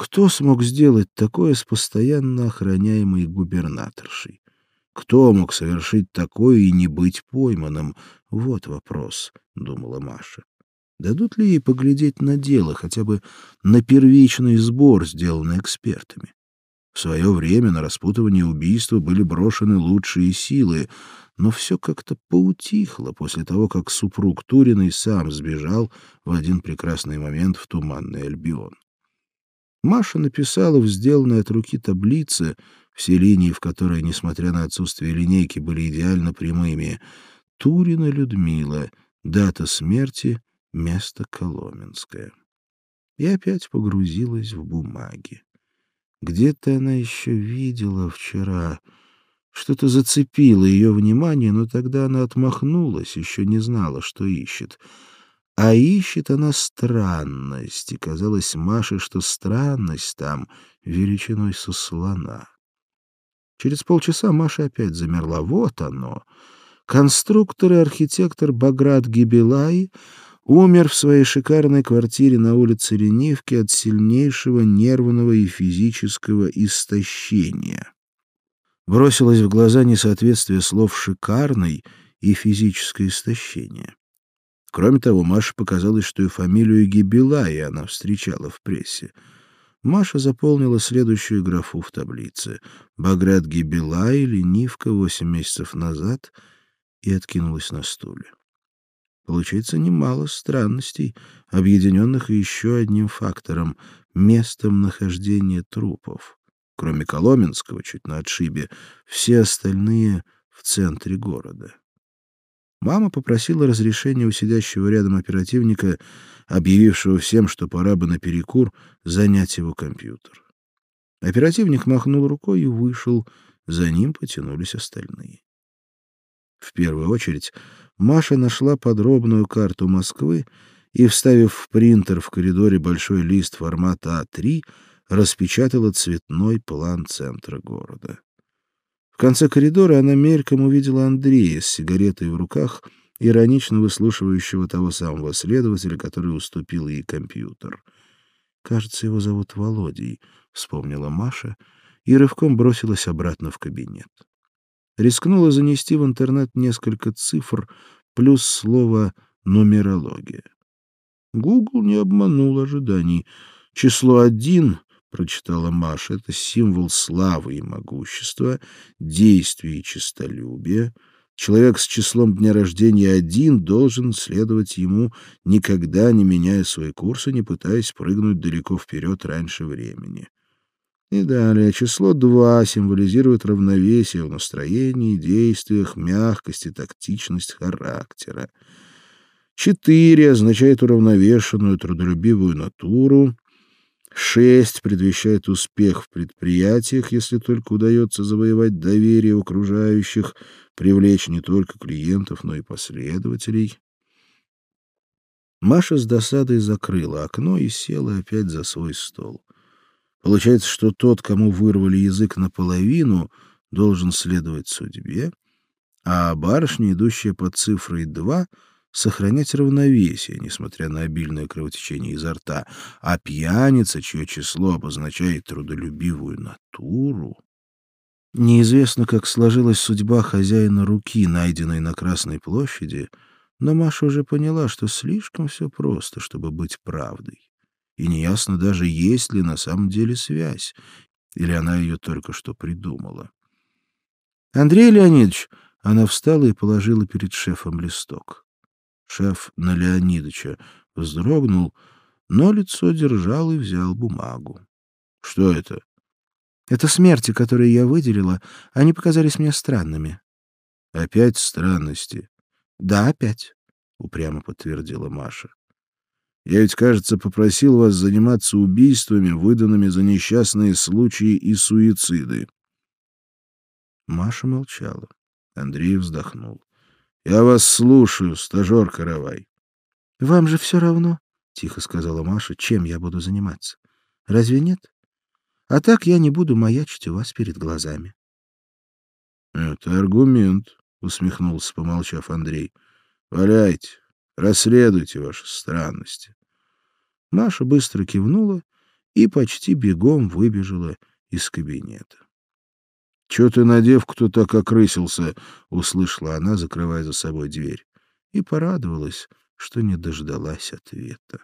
Кто смог сделать такое с постоянно охраняемой губернаторшей? Кто мог совершить такое и не быть пойманным? Вот вопрос, — думала Маша. Дадут ли ей поглядеть на дело, хотя бы на первичный сбор, сделанный экспертами? В свое время на распутывание убийства были брошены лучшие силы, но все как-то поутихло после того, как супруг Туриной сам сбежал в один прекрасный момент в Туманный Альбион. Маша написала в сделанной от руки таблице, все линии в которой, несмотря на отсутствие линейки, были идеально прямыми, Турина Людмила, дата смерти, место Коломенское. И опять погрузилась в бумаги. Где-то она еще видела вчера что-то зацепило ее внимание, но тогда она отмахнулась, еще не знала, что ищет. А ищет она странность, и казалось Маше, что странность там величиной со слона. Через полчаса Маша опять замерла. Вот оно. Конструктор и архитектор Баграт Гибелай умер в своей шикарной квартире на улице Ленивки от сильнейшего нервного и физического истощения бросилось в глаза несоответствие слов «шикарный» и «физическое истощение». Кроме того, Маше показалось, что и фамилию Гибелая она встречала в прессе. Маша заполнила следующую графу в таблице. «Баграт Гибелай, ленивка, восемь месяцев назад» и откинулась на стуле. Получается немало странностей, объединенных еще одним фактором — местом нахождения трупов. Кроме Коломенского, чуть на отшибе, все остальные в центре города. Мама попросила разрешения у сидящего рядом оперативника, объявившего всем, что пора бы на перекур занять его компьютер. Оперативник махнул рукой и вышел, за ним потянулись остальные. В первую очередь Маша нашла подробную карту Москвы и, вставив в принтер в коридоре большой лист формата А3, распечатала цветной план центра города. Конце коридора она мельком увидела Андрея с сигаретой в руках, иронично выслушивающего того самого следователя, который уступил ей компьютер. «Кажется, его зовут Володей», — вспомнила Маша и рывком бросилась обратно в кабинет. Рискнула занести в интернет несколько цифр плюс слово «нумерология». Гугл не обманул ожиданий. Число один — прочитала Маша, — это символ славы и могущества, действия и честолюбия. Человек с числом дня рождения один должен следовать ему, никогда не меняя свой курс и не пытаясь прыгнуть далеко вперед раньше времени. И далее число два символизирует равновесие в настроении, действиях, мягкость и тактичность характера. Четыре означает уравновешенную, трудолюбивую натуру. Шесть предвещает успех в предприятиях, если только удается завоевать доверие окружающих, привлечь не только клиентов, но и последователей. Маша с досадой закрыла окно и села опять за свой стол. Получается, что тот, кому вырвали язык наполовину, должен следовать судьбе, а барышня, идущая под цифрой два — сохранять равновесие, несмотря на обильное кровотечение изо рта, а пьяница, чье число обозначает трудолюбивую натуру... Неизвестно, как сложилась судьба хозяина руки, найденной на Красной площади, но Маша уже поняла, что слишком все просто, чтобы быть правдой. И неясно даже, есть ли на самом деле связь, или она ее только что придумала. «Андрей Леонидович!» Она встала и положила перед шефом листок. Шеф на Леонидовича вздрогнул, но лицо держал и взял бумагу. — Что это? — Это смерти, которые я выделила. Они показались мне странными. — Опять странности? — Да, опять, — упрямо подтвердила Маша. — Я ведь, кажется, попросил вас заниматься убийствами, выданными за несчастные случаи и суициды. Маша молчала. Андрей вздохнул. Я вас слушаю, стажер Каравай. — Вам же все равно, — тихо сказала Маша, — чем я буду заниматься. Разве нет? А так я не буду маячить у вас перед глазами. — Это аргумент, — усмехнулся, помолчав Андрей. — Валяйте, расследуйте ваши странности. Маша быстро кивнула и почти бегом выбежала из кабинета. — Чё ты на девку так окрысился? — услышала она, закрывая за собой дверь, и порадовалась, что не дождалась ответа.